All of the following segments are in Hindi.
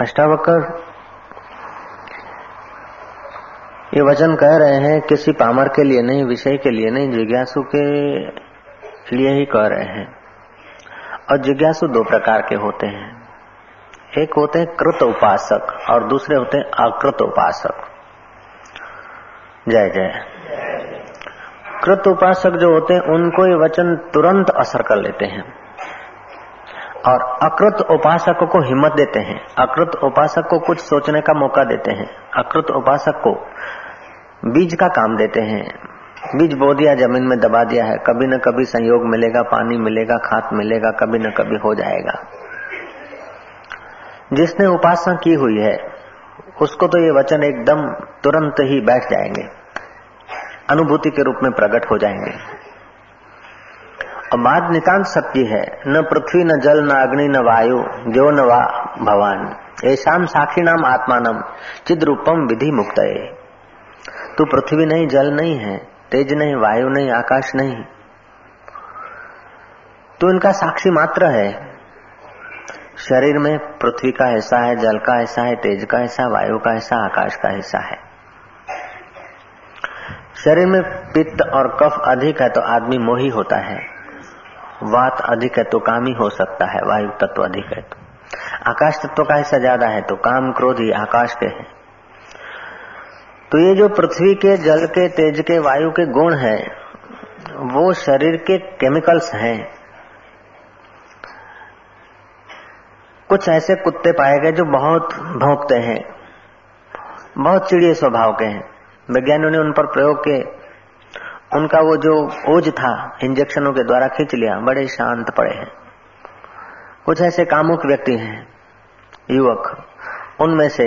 अष्टावकर, ये वचन कह रहे हैं, किसी पामर के लिए नहीं, विषय के लिए नहीं, जिज्ञासु के लिए ही कह रहे हैं। और जिज्ञासु दो प्रकार के होते हैं। एक होते हैं कृत उपासक और दूसरे होते हैं अकृत उपासक। जय जय। कृत उपासक जो होते हैं, उनको ये वचन तुरंत असर कर लेते हैं। और अकृत उपासक को हिम्मत देते हैं। अकृत उपासक को कुछ सोचने का मौका देते हैं। अकृत उपासक को बीज का काम देते हैं। बीज बो दिया, ज़मीन में दबा दिया है। कभी न कभी संयोग मिलेगा, पानी मिलेगा, खाद मिलेगा, कभी न कभी हो जाएगा। जिसने उपासना की हुई है, उसको तो ये वचन एकदम तुरंत ही बैठ जाएँगे। अनुभूति के रूप में प्रकट हो जाएँगे। बात नितांत सत्य है। न पृथ्वी, न जल, न अग्नि, न वायु, जो न वा भवान। ऐसा साक्षी नाम आत्मा नम चिद रूपम विधि मुक्त तू पृथ्वी नहीं, जल नहीं है, तेज नहीं, वायु नहीं, आकाश नहीं। तो इनका साक्षी मात्र है। शरीर में पृथ्वी का हिस्सा है, जल का हिस्सा है, तेज का हिस्सा, वायु का हिस्सा, आकाश का हिस्सा है। शरीर में पित्त और कफ अधिक है तो आदमी मोही होता है। वात अधिक है तो काम ही हो सकता है, वायु तत्व अधिक है तो। आकाश तत्व का हिस्सा ज़्यादा है तो काम क्रोध ही आकाश के हैं। तो ये जो पृथ्वी के जल के, तेज के, वायु के गुण हैं, वो शरीर के केमिकल्स हैं। कुछ ऐसे कुत्ते पाए गए जो बहुत भौंकते हैं, बहुत चिड़िए स्वभाव के हैं। वैज्ञानिकों ने उन पर प्रयोग के उनका वो जो ओज था इंजेक्शनों के द्वारा खींच लिया, बड़े शांत पड़े हैं। कुछ ऐसे कामुक व्यक्ति हैं, युवक। उनमें से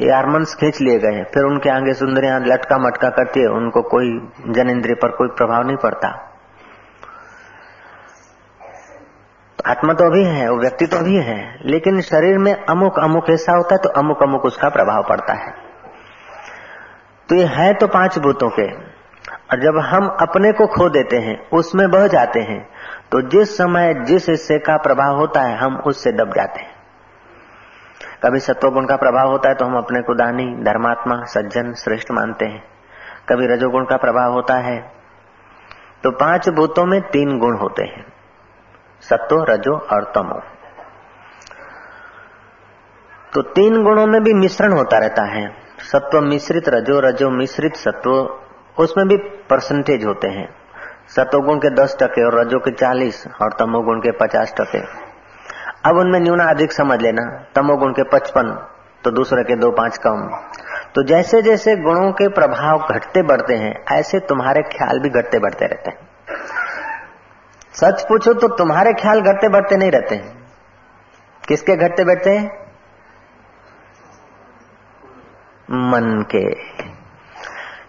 ये हारमोन्स खींच लिए गए। फिर उनके आगे सुंदरियाँ लटका मटका करती है, उनको कोई जन इंद्रिय पर कोई प्रभाव नहीं पड़ता। तो आत्मा तो अभी है, वो व्यक्ति तो अभी है, लेकिन शरीर में अमुक अमुक ऐसा होता है तो अमुक अमुक उसका प्रभाव पड़ता है। तो ये है तो पाँच भूतों के। और जब हम अपने को खो देते हैं, उसमें बह जाते हैं तो जिस समय जिस हिस्से का प्रभाव होता है, हम उससे दब जाते हैं। कभी सत्वगुण का प्रभाव होता है तो हम अपने को दानी, धर्मात्मा, सज्जन, श्रेष्ठ मानते हैं। कभी रजोगुण का प्रभाव होता है तो पाँच भूतों में तीन गुण होते हैं, सत्व, रजो और तमो। तो तीन गुणों में भी मिश्रण होता रहता है, सत्व मिश्रित, रजो रजो मिश्रित, सत्व उसमें भी परसेंटेज होते हैं। सतोगुण के दस टके और रजो के चालीस और तमोगुण के पचास टके। अब उनमें न्यूना अधिक समझ लेना। तमोगुण के पचपन तो दूसरे के दो पाँच कम। तो जैसे जैसे गुणों के प्रभाव घटते बढ़ते हैं, ऐसे तुम्हारे ख्याल भी घटते बढ़ते रहते हैं। सच पूछो तो तुम्हारे ख्याल घटते बढ़ते नहीं रहते हैं। किसके घटते बैठते हैं? मन के।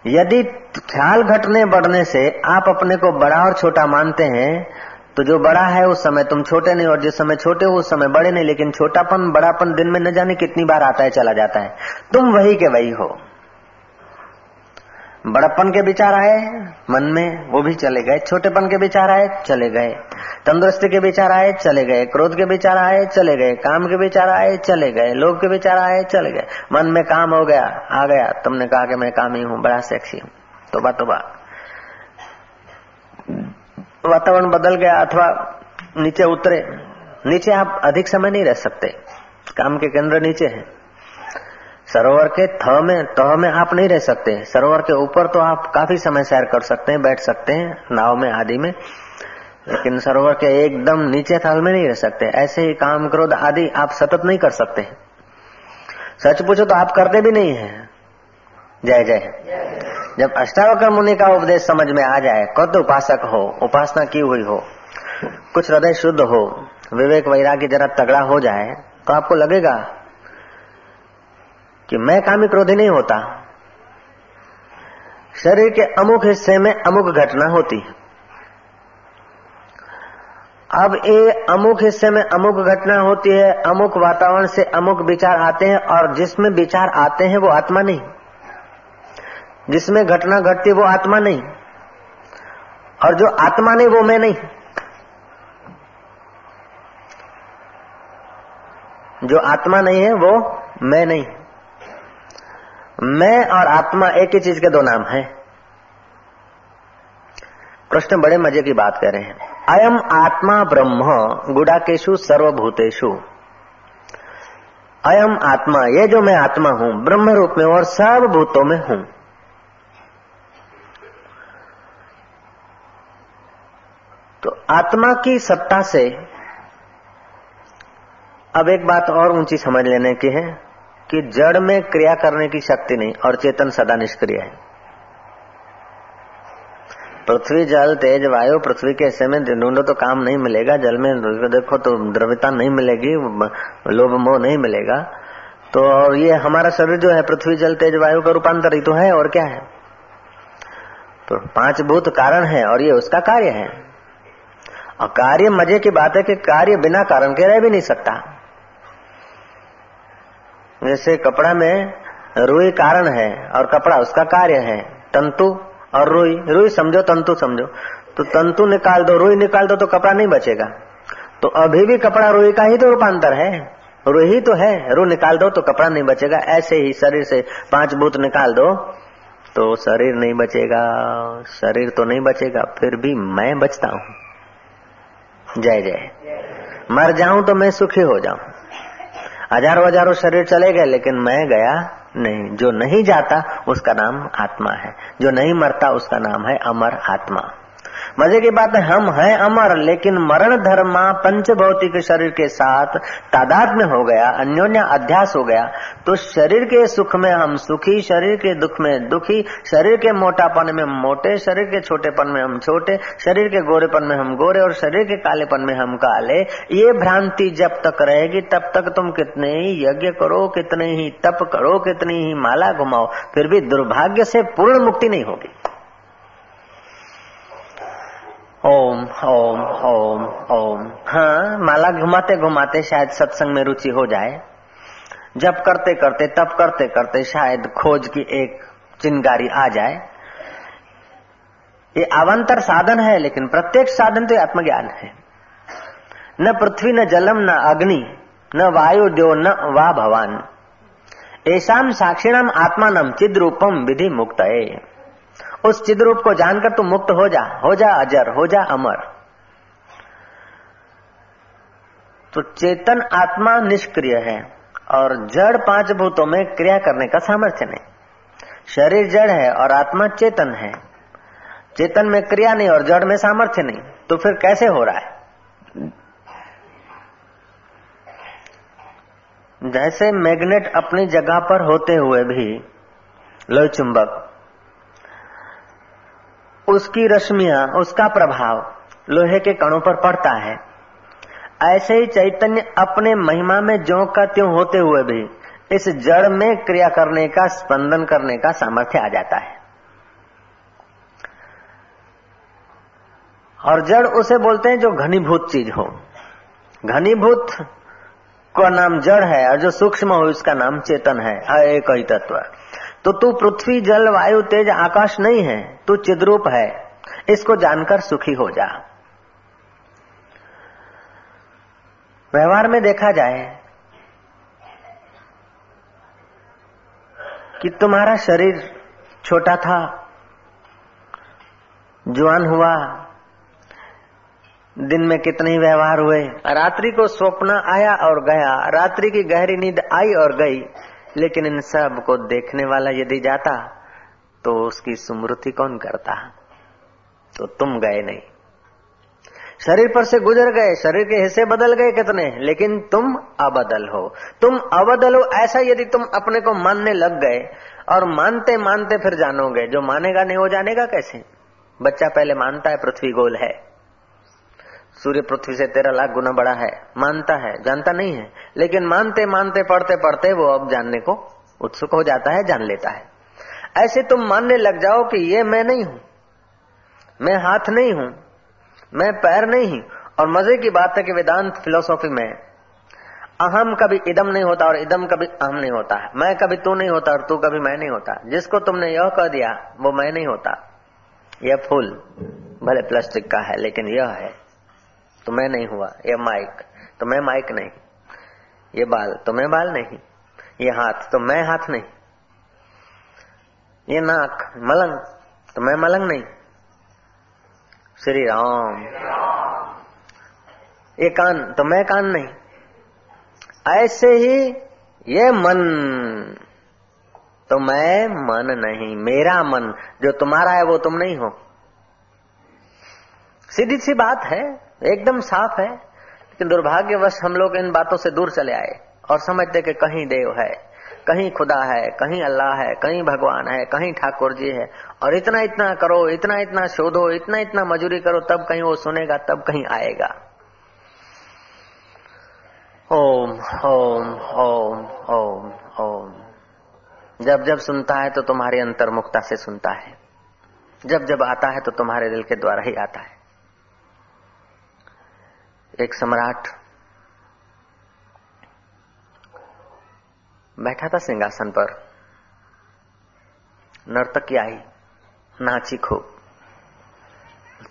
यदि ख्याल घटने बढ़ने से आप अपने को बड़ा और छोटा मानते हैं तो जो बड़ा है उस समय तुम छोटे नहीं, और जिस समय छोटे हो उस समय बड़े नहीं, लेकिन छोटापन, बड़ापन दिन में न जाने कितनी बार आता है, चला जाता है। तुम वही के वही हो। बड़प्पन के विचार आए, मन में वो भी चले गए, छोटेपन के विचार आए, चले गए। तंदुरुस्ती के विचार आए, चले गए। क्रोध के विचार आए, चले गए। काम के विचार आए, चले गए। लोभ के विचार आए, चले गए। मन में काम हो गया, आ गया। तुमने कहा कि मैं काम ही हूँ बड़ा सेक्सी हूँ। तोबा तोबा। वातावरण बदल गया अथवा नीचे उतरे। नीचे आप अधिक समय नहीं रह सकते। काम के केंद्र नीचे है। सरोवर के थ में तह में आप नहीं रह सकते। सरोवर के ऊपर तो आप काफ़ी समय सैर कर सकते हैं, बैठ सकते हैं, नाव में, आदि में। लेकिन सरोवर के एकदम नीचे थाल में नहीं रह सकते। ऐसे ही काम क्रोध आदि आप सतत नहीं कर सकते सच पूछो तो आप करते भी नहीं है। जय जय। जब अष्टावक्र मुनि का उपदेश समझ में आ जाए कद उपासक हो, उपासना की हुई हो, कुछ हृदय शुद्ध हो, विवेक वैराग्य जरा तगड़ा हो जाए तो आपको लगेगा कि मैं कामी क्रोधी नहीं होता। शरीर के अमुक हिस्से में अमुक घटना होती। है अब ये अमुक हिस्से में अमुक घटना होती है अमुक वातावरण से अमुक विचार आते हैं और जिसमें विचार आते हैं वो आत्मा नहीं। जिसमें घटना घटती वो आत्मा नहीं। और जो आत्मा नहीं, वो मैं नहीं। जो आत्मा नहीं है, वो मैं नहीं। मैं और आत्मा एक ही चीज़ के दो नाम है। कृष्ण बड़े मज़े की बात कर रहे हैं। अयम आत्मा ब्रह्म गुडाकेशु सर्वभूतेशु अयम आत्मा, ये जो मैं आत्मा हूँ, ब्रह्म रूप में और सब भूतों में हूँ। तो आत्मा की सत्ता से अब एक बात और ऊँची समझ लेने की है। कि जड़ में क्रिया करने की शक्ति नहीं, और चेतन सदा निष्क्रिय है। पृथ्वी जल, तेज, वायु, पृथ्वी के हिस्से में ढूंढो तो काम नहीं मिलेगा, जल में देखो तो द्रव्यता नहीं मिलेगी, लोभ मोह नहीं मिलेगा। तो और ये हमारा शरीर जो है, पृथ्वी जल, तेज, वायु का रूपांतर ही तो है, और क्या है? तो पाँच भूत कारण है, और ये उसका कार्य है। और कार्य मज़े की बात है कि कार्य बिना कारण के रह भी नहीं सकता। जैसे कपड़ा में रुई कारण है और कपड़ा उसका कार्य है। तंतु और रुई। रुई समझो, तंतु समझो। तो तंतु निकाल दो, रुई निकाल दो तो कपड़ा नहीं बचेगा। तो अभी भी कपड़ा रुई का ही तो रूपांतर है। रुई तो है। रू निकाल दो तो कपड़ा नहीं बचेगा। ऐसे ही शरीर से पाँच भूत निकाल दो तो शरीर नहीं बचेगा। शरीर तो नहीं बचेगा, फिर भी मैं बचता हूँ। जय जय। मर जाऊँ तो मैं सुखी हो जाऊँ। हज़ारों हज़ारों शरीर चले गए, लेकिन मैं गया नहीं। जो नहीं जाता, उसका नाम आत्मा है। जो नहीं मरता, उसका नाम है अमर आत्मा। मज़े की बात है, हम हैं अमर, लेकिन मरण धर्मा पंच भौतिक शरीर के साथ तादाद में हो गया, अन्योन्य अध्यास हो गया। तो शरीर के सुख में हम सुखी, शरीर के दुख में दुखी, शरीर के मोटापन में मोटे, शरीर के छोटेपन में हम छोटे, शरीर के गोरेपन में हम गोरे और शरीर के कालेपन में हम काले। ये भ्रांति जब तक रहेगी, तब तक तुम कितने ही यज्ञ करो, कितने ही तप करो, कितनी ही माला घुमाओ, फिर भी दुर्भाग्य से पूर्ण मुक्ति नहीं होगी। ओम ओम ओम ओम। हाँ माला घुमाते घुमाते शायद सत्संग में रुचि हो जाए। जब करते करते, तब करते करते शायद खोज की एक चिंगारी आ जाए। ये अवंतर साधन है, लेकिन प्रत्येक साधन तो आत्मज्ञान है। न पृथ्वी, न जलम, न अग्नि, न वायु देव न वा भवान। ऐसा साक्षिणाम आत्मानम चिद रूपम विधि मुक्त है उस चिद रूप को जानकर तू मुक्त हो जा हो जा अजर, हो जा अमर। तो चेतन आत्मा निष्क्रिय है और जड़ पाँच भूतों में क्रिया करने का सामर्थ्य नहीं। शरीर जड़ है और आत्मा चेतन है। चेतन में क्रिया नहीं और जड़ में सामर्थ्य नहीं तो फिर कैसे हो रहा है? जैसे मैग्नेट अपनी जगह पर होते हुए भी लोह चुंबक उसकी रश्मियाँ, उसका प्रभाव लोहे के कणों पर पड़ता है। ऐसे ही चैतन्य अपने महिमा में जो का त्यों होते हुए भी इस जड़ में क्रिया करने का, स्पंदन करने का सामर्थ्य आ जाता है। और जड़ उसे बोलते हैं जो घनीभूत चीज़ हो। घनीभूत का नाम जड़ है और जो सूक्ष्म हो उसका नाम चेतन है। एक ही तत्व। तो तू पृथ्वी, जल, वायु, तेज, आकाश नहीं है, तू चिद्रूप है। इसको जानकर सुखी हो जा। व्यवहार में देखा जाए कि तुम्हारा शरीर छोटा था, जवान हुआ, दिन में कितने ही व्यवहार हुए। रात्रि को स्वप्न आया और गया, रात्रि की गहरी नींद आई और गई। लेकिन इन सबको देखने वाला यदि जाता तो उसकी स्मृति कौन करता? तो तुम गए नहीं। शरीर पर से गुजर गए, शरीर के हिस्से बदल गए कितने? लेकिन तुम अबदल हो। तुम अबदल हो ऐसा यदि तुम अपने को मानने लग गए, और मानते मानते फिर जानोगे। जो मानेगा नहीं हो जानेगा कैसे? बच्चा पहले मानता है, पृथ्वी गोल है। सूर्य पृथ्वी से तेरह लाख गुना बड़ा है, मानता है, जानता नहीं है, लेकिन मानते मानते, पढ़ते पढ़ते वो अब जानने को उत्सुक हो जाता है, जान लेता है। ऐसे तुम मानने लग जाओ कि ये मैं नहीं हूँ, मैं हाथ नहीं हूँ, मैं पैर नहीं हूँ, और मज़े की बात है कि वेदांत फिलोसॉफी में, अहम कभी इदम नहीं होता और इदम कभी अहम नहीं होता है। मैं कभी तू नहीं होता और तू कभी मैं नहीं होता। जिसको तुमने यह कह दिया, वो मैं नहीं होता। यह फूल, भले प्लास्टिक का है, लेकिन यह है। तो मैं नहीं हुआ, ये माइक। तो मैं माइक नहीं, ये बाल तो मैं बाल नहीं, ये हाथ तो मैं हाथ नहीं, ये नाक मलंग तो मैं मलंग नहीं। श्री राम ये कान तो मैं कान नहीं, ऐसे ही ये मन तो मैं मन नहीं, मेरा मन जो तुम्हारा है वो तुम नहीं हो। सीधी सी बात है एकदम साफ़ है, लेकिन दुर्भाग्यवश हम लोग इन बातों से दूर चले आए और समझते कि कहीं देव है, कहीं खुदा है, कहीं अल्लाह है, कहीं भगवान है, कहीं ठाकुर जी है। और इतना इतना करो, इतना इतना शोधो, इतना इतना मजूरी करो, तब कहीं वो सुनेगा, तब कहीं आएगा। ओम ओम ओम ओम ओम। जब जब सुनता है तो तुम्हारी अंतर्मुखता से सुनता है। जब जब आता है तो तुम्हारे दिल के द्वारा ही आता है। एक सम्राट बैठा था सिंहासन पर। नर्तकी आई, नाची खूब।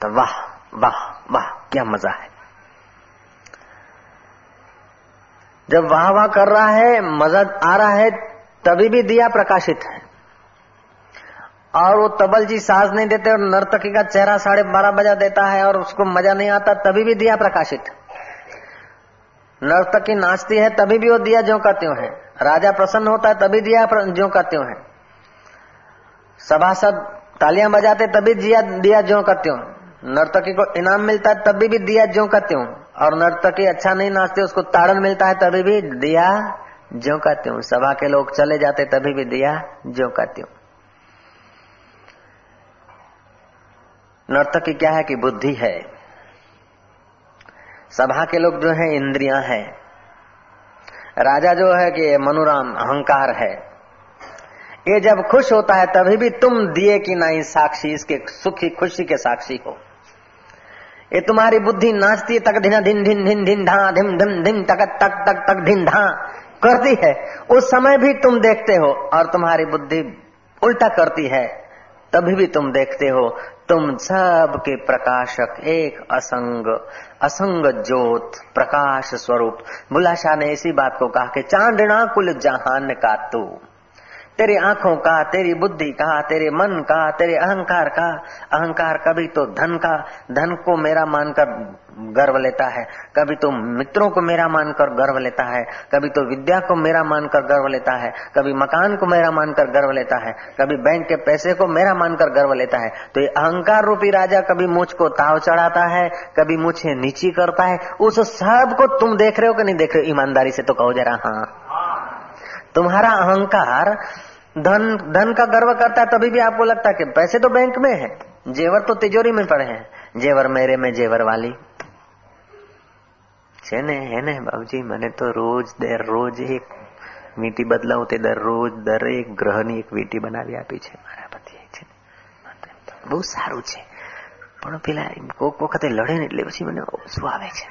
तो वाह वाह वाह, क्या मज़ा है। जब वाह वाह कर रहा है, मज़ा आ रहा है, तभी भी दिया प्रकाशित है। और वो तबल जी साज नहीं देते और नर्तकी का चेहरा साढ़े बारह बजा देता है और उसको मज़ा नहीं आता, तभी भी दिया प्रकाशित। नर्तकी नाचती है, तभी भी वो दिया जो का त्यों है। राजा प्रसन्न होता है, तभी दिया जो का त्यों है। सभासद तालियाँ बजाते, तभी दिया दिया जो का त्यों। नर्तकी को इनाम मिलता है, तभी भी दिया जो का त्यों। और नर्तकी अच्छा नहीं नाचते, उसको ताड़न मिलता है, तभी भी दिया जो का त्यों। सभा के लोग चले जाते, तभी भी दिया जो का त्यों। नर्तकी क्या है कि बुद्धि है? सभा के लोग जो है, इंद्रियाँ है। राजा जो है कि मनोराम, अहंकार है। ये जब खुश होता है, तभी भी तुम दिए कि नहीं साक्षी, इसके सुखी, खुशी के साक्षी हो। ये तुम्हारी बुद्धि नाचती है, तक धिना धिन धिन धिन धिन धा, धिम धिम धिम, तक तक तक तक धिन धा, करती है। उस समय भी तुम देखते हो, और तुम्हारी बुद्धि उल्टा करती है। तभी भी तुम देखते हो, तुम सब के प्रकाशक एक असंग असंग ज्योत, प्रकाश स्वरूप। बुलाशाह ने इसी बात को कहा कि चांदना कुल जहान का तू। तेरी आँखों का, तेरी बुद्धि का, तेरे मन का, तेरे अहंकार का। अहंकार कभी तो धन का, धन को मेरा मानकर गर्व लेता है। कभी तो मित्रों को मेरा मानकर गर्व लेता है। कभी तो विद्या को मेरा मानकर गर्व लेता है। कभी मकान को मेरा मानकर गर्व लेता है। कभी बैंक के पैसे को मेरा मानकर गर्व लेता है। तो ये अहंकार रूपी राजा कभी मुझ को ताव चढ़ाता है, कभी मुझे नीची करता है। उस सबको तुम देख रहे हो कि नहीं देख रहे हो? ईमानदारी से तो कहो जरा हाँ। तुम्हारा अहंकार धन धन का गर्व करता है तभी भी आपको लगता है कि पैसे तो बैंक में है जेवर तो तिजोरी में पड़े हैं जेवर मेरे में जेवर वाली છે ને એને બાબુજી મને તો રોજ દરરોજ એક વીંટી બદલાવું તે દરરોજ દરેક ગ્રહની એક વીંટી બનાવી આપી છે મારા પતિએ છે બહુ સારું છે પણ પેલા કોક વખતે લડે ને એટલે પછી મને શું આવે છે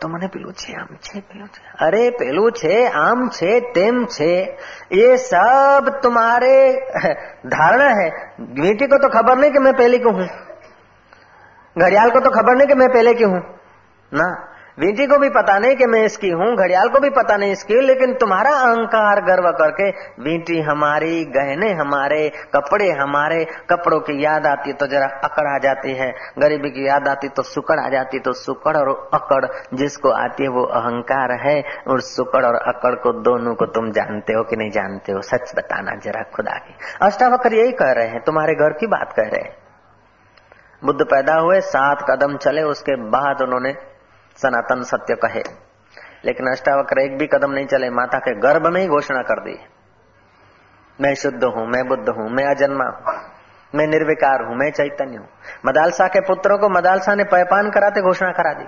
તો મને પેલું છે આમ છે પેલું છે અરે પેલું છે આમ છે તેમ છે ये सब तुम्हारे धारणा है वीटी को तो खबर नहीं कि मैं पहले क्यों हूं घड़ियाल को तो खबर नहीं कि मैं पहले क्यों हूं ना वीटी को भी पता नहीं कि मैं इसकी हूँ, घड़ियाल को भी पता नहीं इसकी, लेकिन तुम्हारा अहंकार गर्व करके वीटी हमारी, गहने हमारे, कपड़े हमारे, कपड़ों की याद आती तो जरा अकड़ आ जाती है, गरीबी की याद आती तो सुकड़ आ जाती तो सुकड़ और अकड़ जिसको आती है वो अहंकार है, और सुकड़ और अकड़ को दोनों को तुम जानते हो कि नहीं जानते हो, सच बताना जरा खुदा की। अष्टावक्र यही कह रहे हैं, तुम्हारे घर की बात कह रहे हैं। बुद्ध पैदा हुए, सात कदम चले, उसके बाद उन्होंने सनातन सत्य कहे। लेकिन अष्टावक्र एक भी कदम नहीं चले, माता के गर्भ में ही घोषणा कर दी। मैं शुद्ध हूँ, मैं बुद्ध हूँ, मैं अजन्मा हूँ, मैं निर्विकार हूँ, मैं चैतन्य हूँ। मदालसा के पुत्रों को मदालसा ने पैपान कराते घोषणा करा दी।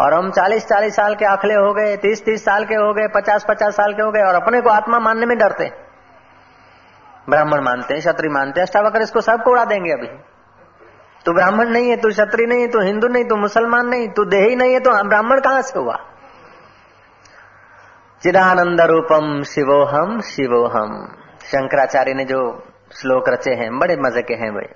और हम 40-40 साल के आखले हो गए 30-30 साल के हो गए 50-50 साल के हो गए, और अपने को आत्मा मानने में डरते। ब्राह्मण मानते हैं, क्षत्रिय मानते हैं, अष्टावक्र इसको सबको उड़ा देंगे अभी। तू ब्राह्मण नहीं है, तू क्षत्रिय नहीं है, तू हिंदू नहीं, तू मुसलमान नहीं, तू देही नहीं है तो ब्राह्मण कहाँ से हुआ? चिदानंद रूपम शिवोहम शिवोहम। शंकराचार्य ने जो श्लोक रचे हैं, बड़े मज़े के हैं वे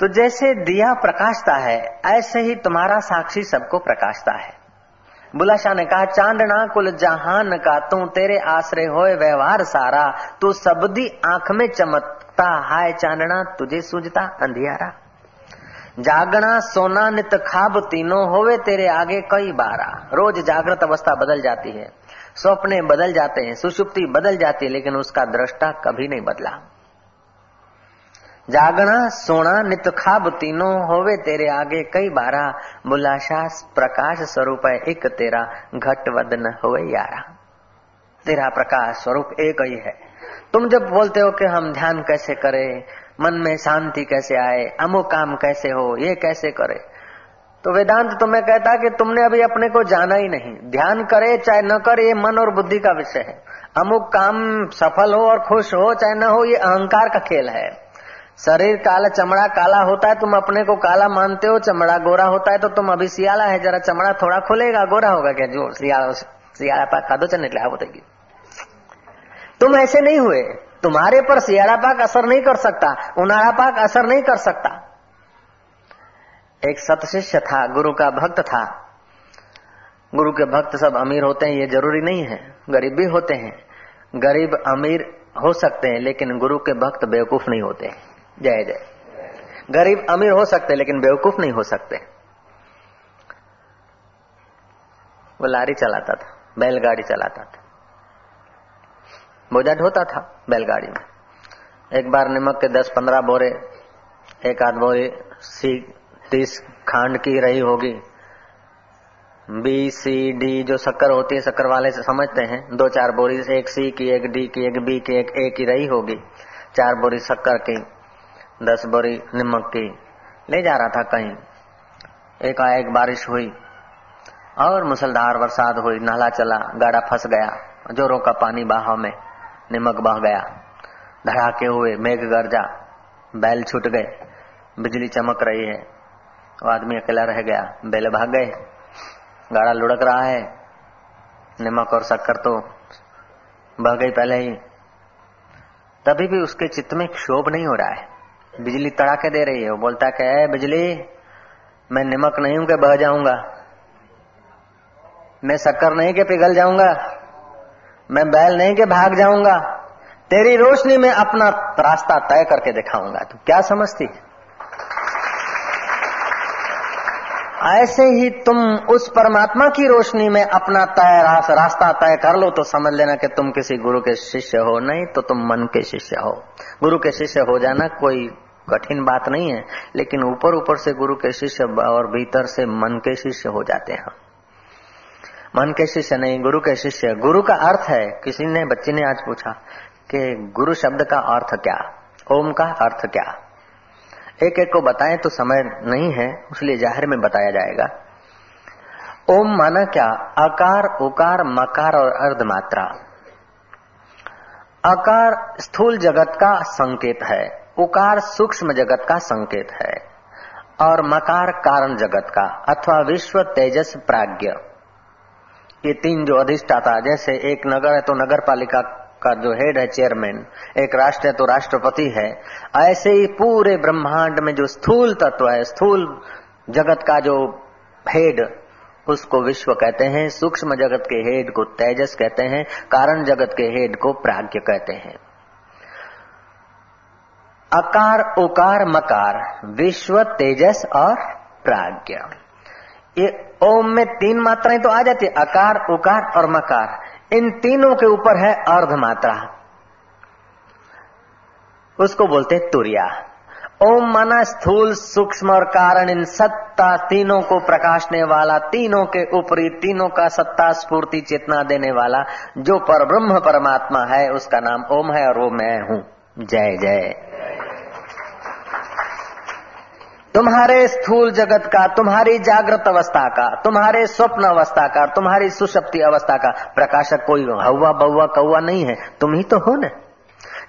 तो जैसे दिया प्रकाशता है, ऐसे ही तुम्हारा साक्षी सबको प्रकाशता है। बुलाशाह ने कहा, चांदना कुल जहान का, तू तेरे आश्रय होए व्यवहार सारा। तू सबदी आँख में चमकता हाय, चांदना तुझे सूझता अंधियारा। जागना सोना नित खाब, तीनों होवे तेरे आगे कई बारा। रोज जागृत अवस्था बदल जाती है। सपने बदल जाते हैं, सुषुप्ति बदल जाती है, लेकिन उसका दृष्टा कभी नहीं बदला। जागना, सोना, नित खाब तीनों होवे तेरे आगे कई बारा। बुलाशा प्रकाश स्वरूप है एक तेरा, घट वदन होवे यारा। तेरा प्रकाश स्वरूप एक ही है। तुम जब बोलते हो कि हम ध्यान कैसे करें, मन में शांति कैसे आए, अमुक काम कैसे हो, ये कैसे करे? तो वेदांत तुम्हें कहता कि तुमने अभी अपने को जाना ही नहीं। ध्यान करे चाहे न करे, ये मन और बुद्धि का विषय है। अमुक काम सफल हो और खुश हो, चाहे न हो, ये अहंकार का खेल है। शरीर काला, चमड़ा काला होता है, तुम अपने को काला मानते हो, चमड़ा गोरा होता है तो तुम अभी सियाला है, जरा चमड़ा थोड़ा खुलेगा, गोरा होगा क्या? जो सियाला सियाला पाक खादो, चने लिया बताइए तुम ऐसे नहीं हुए। तुम्हारे पर सियाड़ा पाक असर नहीं कर सकता उनाड़ा पाक असर नहीं कर सकता। एक सतशिष्य था, गुरु का भक्त था। गुरु के भक्त सब अमीर होते हैं, ये ज़रूरी नहीं है। गरीब भी होते हैं। गरीब अमीर हो सकते हैं, लेकिन गुरु के भक्त बेवकूफ़ नहीं होते हैं। जय जय। गरीब अमीर हो सकते, लेकिन बेवकूफ़ नहीं हो सकते। वो लारी चलाता था, बैलगाड़ी चलाता था। बोझा ढोता था बैलगाड़ी में। एक बार नमक के दस पंद्रह बोरे, एक आध बोरे सी, तीस खांड की रही होगी। बी, सी, डी जो शक्कर होती है, शक्कर वाले से समझते हैं, दो चार बोरी, एक सी की, एक डी की, एक बी की, एक ए की रही होगी। चार बोरी शक्कर की दस बोरी नमक की ले जा रहा था कहीं। एक एक बारिश हुई और मुसलधार बरसात हुई। नाला चला गाड़ा फंस गया। जोरों का पानी बहाव में निमक बह गया। धड़ाके हुए, मेघ गर्जा, बैल छूट गए। बिजली चमक रही है। वो आदमी अकेला रह गया। बैल भाग गए। गाड़ा लुढ़क रहा है। नमक और शक्कर तो बह गई पहले ही। तभी भी उसके चित्त में क्षोभ नहीं हो रहा है। बिजली तड़ाके दे रही है। वो बोलता है बिजली, मैं निमक नहीं हूँ के बह जाऊँगा। मैं शक्कर नहीं के पिघल जाऊँगा। मैं बैल नहीं के भाग जाऊँगा। तेरी रोशनी में अपना रास्ता तय करके दिखाऊँगा। तू क्या समझती? ऐसे ही तुम उस परमात्मा की रोशनी में अपना तय रास्ता तय कर लो तो समझ लेना कि तुम किसी गुरु के शिष्य हो। नहीं तो तुम मन के शिष्य हो। गुरु के शिष्य हो जाना कोई कठिन बात नहीं है, लेकिन ऊपर ऊपर से गुरु के शिष्य और भीतर से मन के शिष्य हो जाते हैं। मन के शिष्य नहीं, गुरु के शिष्य। गुरु का अर्थ है, किसी ने, बच्चे ने आज पूछा कि गुरु शब्द का अर्थ क्या? ओम का अर्थ क्या? एक एक को बताएँ तो समय नहीं है इसलिए ज़ाहिर में बताया जाएगा। ओम माना क्या? आकार उकार, मकार और अर्धमात्रा आकार स्थूल जगत का संकेत है। उकार सूक्ष्म जगत का संकेत है और मकार कारण जगत का अथवा विश्व तेजस प्राज्ञ। ये तीन जो अधिष्ठाता, जैसे एक नगर है तो नगर पालिका का जो हेड है चेयरमैन एक राष्ट्र है तो राष्ट्रपति है। ऐसे ही पूरे ब्रह्मांड में जो स्थूल तत्व है, स्थूल जगत का जो हेड उसको विश्व कहते हैं, सूक्ष्म जगत के हेड को तेजस कहते हैं, कारण जगत के हेड को प्राग्ञ कहते हैं। अकार, उकार, मकार, विश्व, तेजस और प्राज्ञ। ये ओम में तीन मात्राएँ तो आ जाती है, अकार, उकार और मकार। इन तीनों के ऊपर है अर्ध मात्रा उसको बोलते तुरिया। ओम माना, स्थूल, सूक्ष्म और कारण, इन सत्ता तीनों को प्रकाशने वाला, तीनों के ऊपरी, तीनों का सत्ता स्फूर्ति चेतना देने वाला, जो पर ब्रह्म परमात्मा है, उसका नाम ओम है और वो मैं हूँ। जय जय। तुम्हारे स्थूल जगत का, तुम्हारी जागृत अवस्था का, तुम्हारे स्वप्न अवस्था का तुम्हारी सुशक्ति अवस्था का प्रकाशक कोई हवा बउआ कौआ नहीं है। तुम ही तो हो न।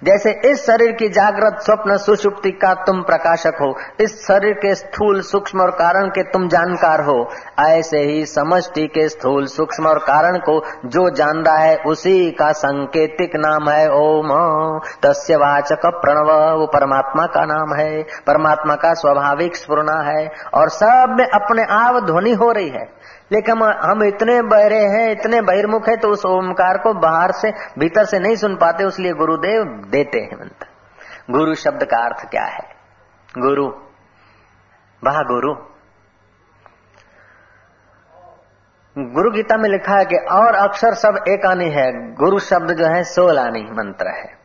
जैसे इस शरीर की जागृत स्वप्न सुषुप्ति का तुम प्रकाशक हो, इस शरीर के स्थूल सूक्ष्म और कारण के तुम जानकार हो, ऐसे ही समष्टि के स्थूल सूक्ष्म और कारण को जो जान रहा है उसी का संकेतिक नाम है ओम। तस्य वाचक प्रणव, वो परमात्मा का नाम है, परमात्मा का स्वाभाविक स्पूर्णा है, और सब में अपने आप ध्वनि हो रही है। लेकिन हम इतने बहरे हैं, इतने बहिर्मुख है तो उस ओमकार को बाहर से, भीतर से नहीं सुन पाते इसलिए गुरुदेव देते हैं मंत्र। गुरु शब्द का अर्थ क्या है? गुरु। वाह, गुरु। गुरु गीता में लिखा है कि और अक्षर सब एक आनी है। गुरु शब्द जो है सोलानी मंत्र है।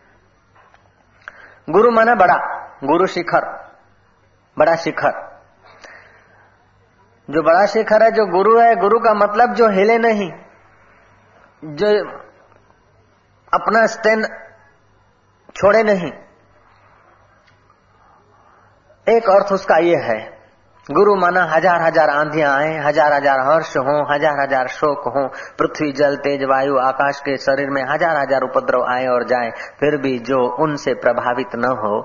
गुरु माना बड़ा। गुरु शिखर। बड़ा शिखर। जो बड़ा शिखर है, जो गुरु है, गुरु का मतलब जो हिले नहीं, जो अपना स्टैंड छोड़े नहीं। एक अर्थ उसका ये है, गुरु माना हज़ार हज़ार आंधियाँ आए, हज़ार हज़ार हर्ष हो, हज़ार हज़ार शोक हो, पृथ्वी जल, तेज वायु, आकाश के शरीर में हज़ार हज़ार उपद्रव आए और जाए, फिर भी जो उनसे प्रभावित न हो,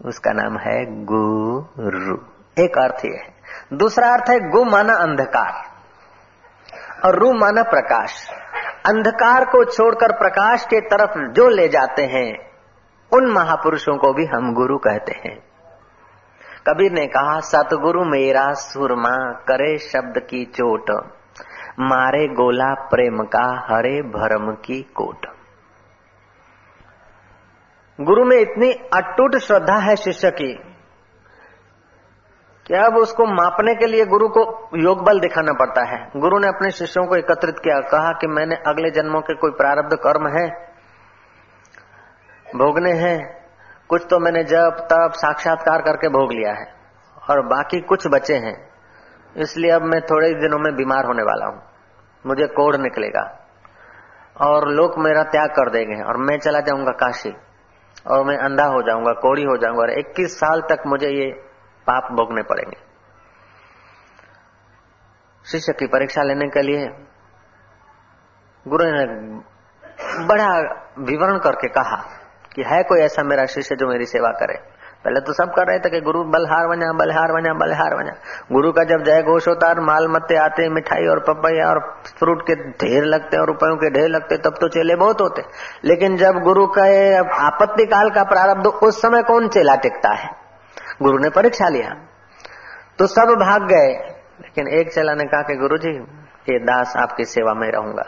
उसका नाम है गुरु। एक अर्थ ये है। दूसरा अर्थ है गु माना अंधकार। और रू माना प्रकाश। अंधकार को छोड़कर प्रकाश के तरफ़ जो ले जाते हैं, उन महापुरुषों को भी हम गुरु कहते हैं। कबीर ने कहा, सतगुरु मेरा सुरमा करे शब्द की चोट, मारे गोला प्रेम का हरे भरम की कोट. गुरु में इतनी अटूट श्रद्धा है शिष्य की कि अब उसको मापने के लिए गुरु को योग बल दिखाना पड़ता है। गुरु ने अपने शिष्यों को एकत्रित किया, कहा कि मैंने अगले जन्मों के कोई प्रारब्ध कर्म है, भोगने हैं, कुछ तो मैंने जब तब साक्षात्कार करके भोग लिया है, और बाकी कुछ बचे हैं। इसलिए अब मैं थोड़े ही दिनों में बीमार होने वाला हूँ। मुझे कोढ़ निकलेगा, और लोग मेरा त्याग कर देंगे, और मैं चला जाऊँगा काशी, और मैं अंधा हो जाऊँगा कोड़ी हो जाऊँगा, और 21 साल तक मुझे ये पाप भोगने पड़ेंगे। शिष्य की परीक्षा लेने के लिए गुरु ने बड़ा विवरण करके कहा कि है कोई ऐसा मेरा शिष्य जो मेरी सेवा करे। पहले तो सब कर रहे थे कि गुरु बलहार बना बलहार बना बलहार बना। गुरु का जब जय घोष होता है, माल मत्ते आते मिठाई और पपैया और फ्रूट के ढेर लगते और रुपयों के ढेर लगते तब तो चेले बहुत होते लेकिन जब गुरु का आपत्ति काल का प्रारब्ध, उस समय कौन चेला टिकता है? गुरु ने परीक्षा लिया। तो सब भाग गए, लेकिन एक चला ने कहा कि गुरु जी ये दास आपकी सेवा में रहूँगा।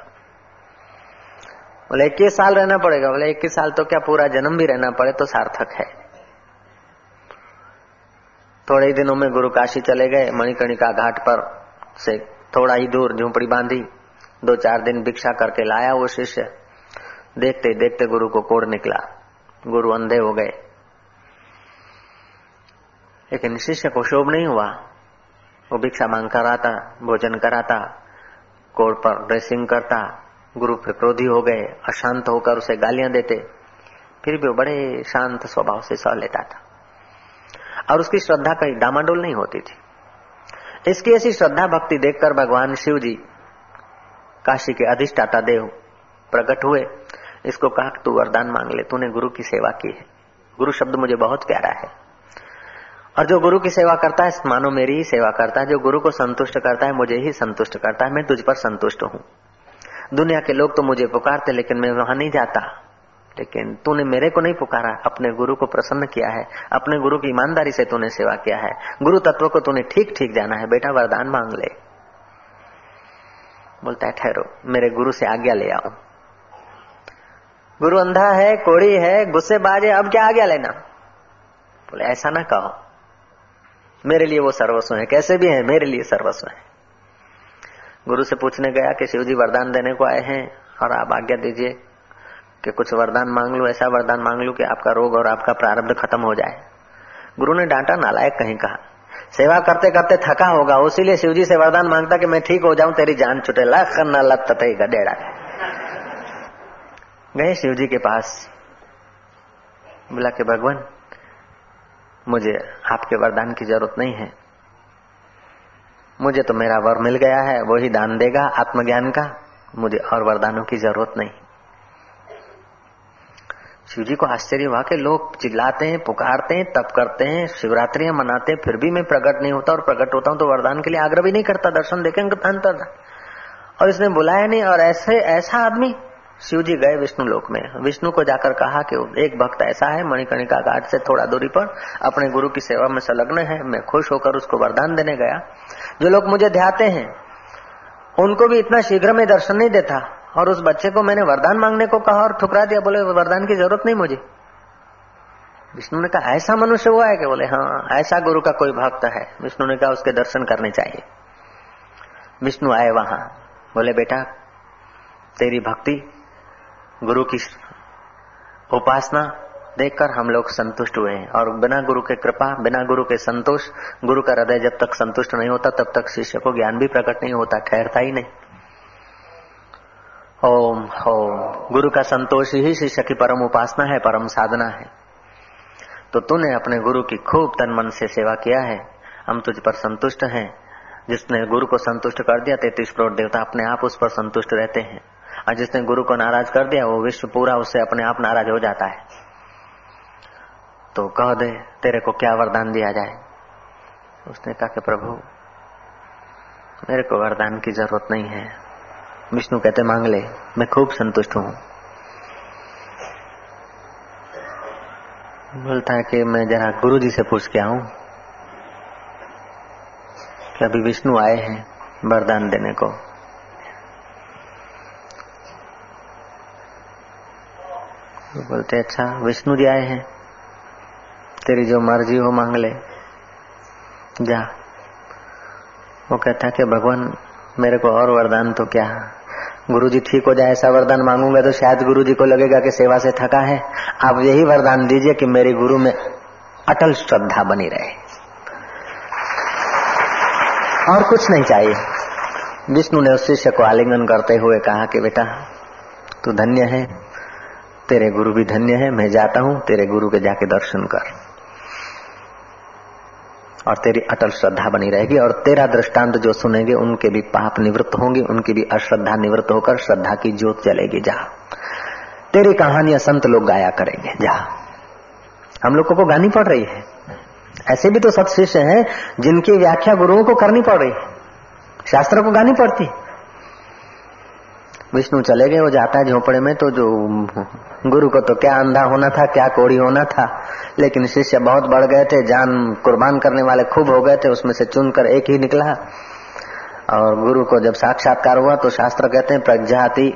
बोले, इक्कीस साल रहना पड़ेगा। बोले, इक्कीस साल तो क्या पूरा जन्म भी रहना पड़े तो सार्थक है। थोड़े ही दिनों में गुरु काशी चले गए, मणिकर्णिका घाट पर से थोड़ा ही दूर झोंपड़ी बांधी। दो चार दिन भिक्षा करके लाया वो शिष्य। देखते देखते गुरु को कोड़ निकला। गुरु अंधे हो गए। लेकिन शिष्य को शोभ नहीं हुआ। वो भिक्षा मांग कर आता, भोजन कराता कोड़ पर ड्रेसिंग करता, गुरु पे क्रोधी हो गए, अशांत होकर उसे गालियाँ देते। फिर भी वो बड़े शांत स्वभाव से सह लेता था। और उसकी श्रद्धा कहीं डामाडोल नहीं होती थी। इसकी ऐसी श्रद्धा भक्ति देखकर भगवान शिव जी काशी के अधिष्ठाता देव प्रकट हुए। इसको कहा, तू वरदान मांग ले, तूने गुरु की सेवा की है। गुरु शब्द मुझे बहुत प्यारा है। और जो गुरु की सेवा करता है, मानो मेरी ही सेवा करता है, जो गुरु को संतुष्ट करता है, मुझे ही संतुष्ट करता है, मैं तुझ पर संतुष्ट हूँ। दुनिया के लोग तो मुझे पुकारते, लेकिन मैं वहाँ नहीं जाता। लेकिन तूने मेरे को नहीं पुकारा, अपने गुरु को प्रसन्न किया है, अपने गुरु की ईमानदारी से तूने सेवा किया है। गुरु तत्व को तूने ठीक ठीक जाना है, बेटा, वरदान मांग ले। बोलता है, ठहरो, मेरे गुरु से आज्ञा ले आओ। गुरु अंधा है, कोड़ी है, गुस्से बाजे, अब क्या आज्ञा लेना? बोले, ऐसा ना कहो। मेरे लिए वो सर्वस्व है। कैसे भी है, मेरे लिए सर्वस्व है। गुरु से पूछने गया कि शिव जी वरदान देने को आए हैं, और आप आज्ञा दीजिए कि कुछ वरदान मांग लू, ऐसा वरदान मांग लू कि आपका रोग और आपका प्रारब्ध खत्म हो जाए। गुरु ने डांटा, नालायक कहीं कहा, सेवा करते करते थका होगा, उसीलिए शिवजी से वरदान माँगता कि मैं ठीक हो जाऊँ, तेरी जान छुटे, लख न लत गडेड़ा गए शिव जी के पास, बोला कि, भगवान, मुझे आपके वरदान की ज़रूरत नहीं है। मुझे तो मेरा वर मिल गया है वही दान देगा आत्मज्ञान का। मुझे और वरदानों की ज़रूरत नहीं। शिव जी को आश्चर्य हुआ कि लोग चिल्लाते हैं, पुकारते हैं, तप करते हैं, शिवरात्रियाँ मनाते हैं, फिर भी मैं प्रकट नहीं होता और प्रकट होता हूँ तो वरदान के लिए आग्रह भी नहीं करता, दर्शन देखेंगे अंतर और इसने बुलाया नहीं, और ऐसे, ऐसा आदमी शिव जी गए विष्णु लोक में। विष्णु को जाकर कहा कि एक भक्त ऐसा है मणिकर्णिका घाट से थोड़ा दूरी पर, अपने गुरु की सेवा में संलग्न है। मैं खुश होकर उसको वरदान देने गया। जो लोग मुझे ध्याते हैं, उनको भी इतना शीघ्र में दर्शन नहीं देता। और उस बच्चे को मैंने वरदान मांगने को कहा और ठुकरा दिया। बोले, वरदान की ज़रूरत नहीं मुझे। विष्णु ने कहा, ऐसा मनुष्य हुआ है कि? बोले हाँ ऐसा गुरु का कोई भक्त है। विष्णु ने कहा, उसके दर्शन करने चाहिए। विष्णु आए वहाँ। बोले, बेटा, तेरी भक्ति गुरु की उपासना देखकर हम लोग संतुष्ट हुए हैं। और बिना गुरु के कृपा, बिना गुरु के संतोष, गुरु का हृदय जब तक संतुष्ट नहीं होता, तब तक शिष्य को ज्ञान भी प्रकट नहीं होता, ठहरता ही नहीं। ओम ओम। गुरु का संतोष ही शिष्य की परम उपासना है, परम साधना है। तो तूने अपने गुरु की खूब तन मन से सेवा किया है। हम तुझ पर संतुष्ट हैं। जिसने गुरु को संतुष्ट कर दिया, तैतीस करोड़ देवता अपने आप उस पर संतुष्ट रहते हैं। और जिसने गुरु को नाराज़ कर दिया, वो विश्व पूरा उससे अपने आप नाराज़ हो जाता है। तो कह दे, तेरे को क्या वरदान दिया जाए? उसने कहा कि, प्रभु, मेरे को वरदान की ज़रूरत नहीं है। विष्णु कहते, मांग ले, मैं खूब संतुष्ट हूँ। बोलता है कि, मैं जरा गुरु जी से पूछ के आऊँ कि अभी विष्णु आए हैं वरदान देने को। बोलते अच्छा विष्णु जी आए हैं। तेरी जो मर्ज़ी हो, मांग ले। जा। वो कहता कि, भगवान, मेरे को और वरदान तो क्या? गुरु जी ठीक हो जाए, ऐसा वरदान मांगूँगा तो शायद गुरु जी को लगेगा कि सेवा से थका है। आप यही वरदान दीजिए कि मेरे गुरु में अटल श्रद्धा बनी रहे। और कुछ नहीं चाहिए। विष्णु ने उस शिष्य को आलिंगन करते हुए कहा कि, बेटा, तू धन्य है। तेरे गुरु भी धन्य है, मैं जाता हूँ, तेरे गुरु के जाके दर्शन कर। और तेरी अटल श्रद्धा बनी रहेगी, और तेरा दृष्टांत जो सुनेंगे, उनके भी पाप निवृत्त होंगे, उनकी भी अश्रद्धा निवृत्त होकर श्रद्धा की ज्योत चलेगी जा। तेरी कहानियाँ संत लोग गाया करेंगे, जा। हम लोगों को गानी पड़ रही है। ऐसे भी तो सत शिष्य हैं, जिनकी व्याख्या गुरुओं को करनी पड़ रही है। शास्त्र को गानी पड़ती है। विष्णु चले गए, वो जाता है झोपड़े में तो जो गुरु को तो क्या अंधा होना था, क्या कोड़ी होना था, लेकिन शिष्य बहुत बढ़ गए थे, जान कुर्बान करने वाले खूब हो गए थे, उसमें से चुनकर एक ही निकला। और गुरु को जब साक्षात्कार हुआ तो शास्त्र कहते हैं, प्रज्ञाति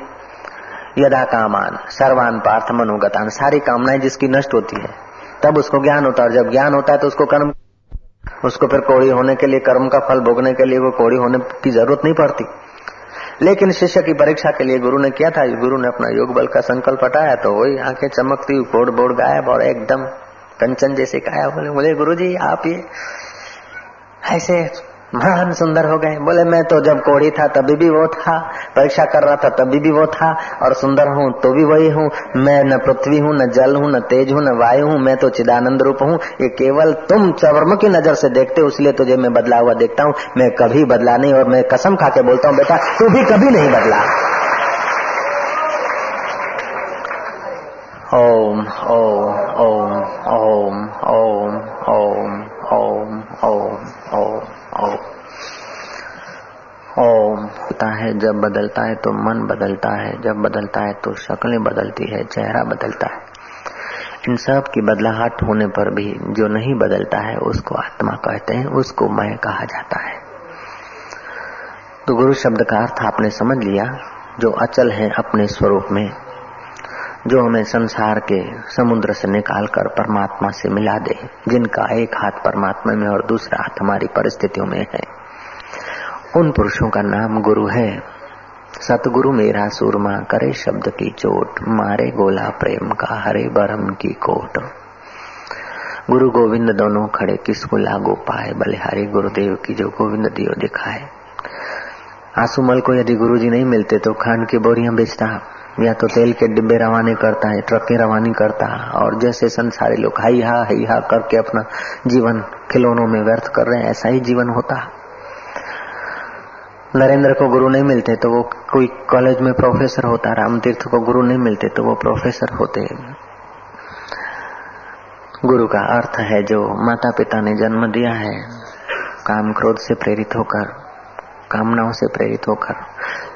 यदा कामान, सर्वान पार्थ मनोगतान, सारी कामनाएँ जिसकी नष्ट होती है। तब उसको ज्ञान होता है, और जब ज्ञान होता है तो उसको कर्म, उसको फिर कोड़ी होने के लिए, कर्म का फल भोगने के लिए वो कोड़ी होने की ज़रूरत नहीं पड़ती। लेकिन शिष्य की परीक्षा के लिए गुरु ने किया था। गुरु ने अपना योग बल का संकल्प हटाया तो वही आँखें चमकती हुई बोड़ बोड़ गायब और एकदम कंचन जैसे गायब बोले बोले गुरु जी आप ये ऐसे महान सुंदर हो गए। बोले, मैं तो जब कोड़ी था, तभी भी वो था। परीक्षा कर रहा था, तभी भी वो था। और सुंदर हूँ तो भी वही हूँ। मैं न पृथ्वी हूँ, न जल हूँ, न तेज हूँ, न वायु हूँ। मैं तो चिदानंद रूप हूँ। ये केवल तुम चवर्म की नज़र से देखते हो, इसलिए तुझे मैं बदला हुआ देखता हूँ। मैं कभी बदला नहीं और मैं कसम खा के बोलता हूँ, बेटा, तू भी कभी नहीं बदला। ओम ओम ओम ओम ओम ओम ओम ओम ओम। ओम ओम होता है, जब बदलता है तो मन बदलता है, जब बदलता है तो शक्लें बदलती है, चेहरा बदलता है। इन सब की बदलाहट होने पर भी जो नहीं बदलता है, उसको आत्मा कहते हैं, उसको मैं कहा जाता है। तो गुरु शब्द का अर्थ आपने समझ लिया, जो अचल है अपने स्वरूप में जो हमें संसार के समुद्र से निकालकर परमात्मा से मिला दे, जिनका एक हाथ परमात्मा में और दूसरा हाथ हमारी परिस्थितियों में है। उन पुरुषों का नाम गुरु है। सतगुरु मेरा सूरमा, करे शब्द की चोट, मारे गोला प्रेम का हरे बरम की कोट। गुरु गोविंद दोनों खड़े किसको लागू पाए? बलिहारी गुरुदेव की जो गोविंद दियो दिखाए। आंसूमल को यदि गुरु जी नहीं मिलते तो खान की बोरियाँ बेचता। या तो तेल के डिब्बे रवानी करता है, ट्रकें रवानी करता है, और जैसे संसारी लोग हाई हा, हई हा करके अपना जीवन खिलौनों में व्यर्थ कर रहे हैं, ऐसा ही जीवन होता नरेंद्र को गुरु नहीं मिलते तो वो कोई कॉलेज में प्रोफेसर होता राम तीर्थ को गुरु नहीं मिलते तो वो प्रोफेसर होते। गुरु का अर्थ है जो माता पिता ने जन्म दिया है, काम क्रोध से प्रेरित होकर। कामनाओं से प्रेरित होकर,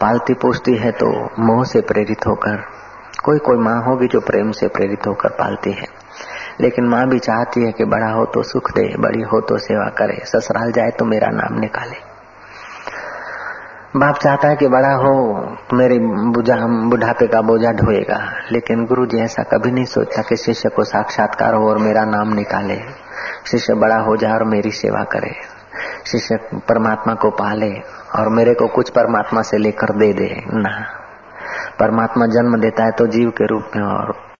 पालती पोसती है तो मोह से प्रेरित होकर, कोई कोई माँ होगी जो प्रेम से प्रेरित होकर पालती है। लेकिन माँ भी चाहती है कि बड़ा हो तो सुख दे, बड़ी हो तो सेवा करे, ससुराल जाए तो मेरा नाम निकाले। बाप चाहता है कि बड़ा हो, मेरे बुढ़ापे का बोझा ढोएगा, लेकिन गुरु जी ऐसा कभी नहीं सोचता कि शिष्य को साक्षात्कार हो और मेरा नाम निकाले। शिष्य बड़ा हो जाए और मेरी सेवा करे। शिष्य परमात्मा को पाले और मेरे को कुछ परमात्मा से लेकर दे दे। ना। परमात्मा जन्म देता है तो जीव के रूप में और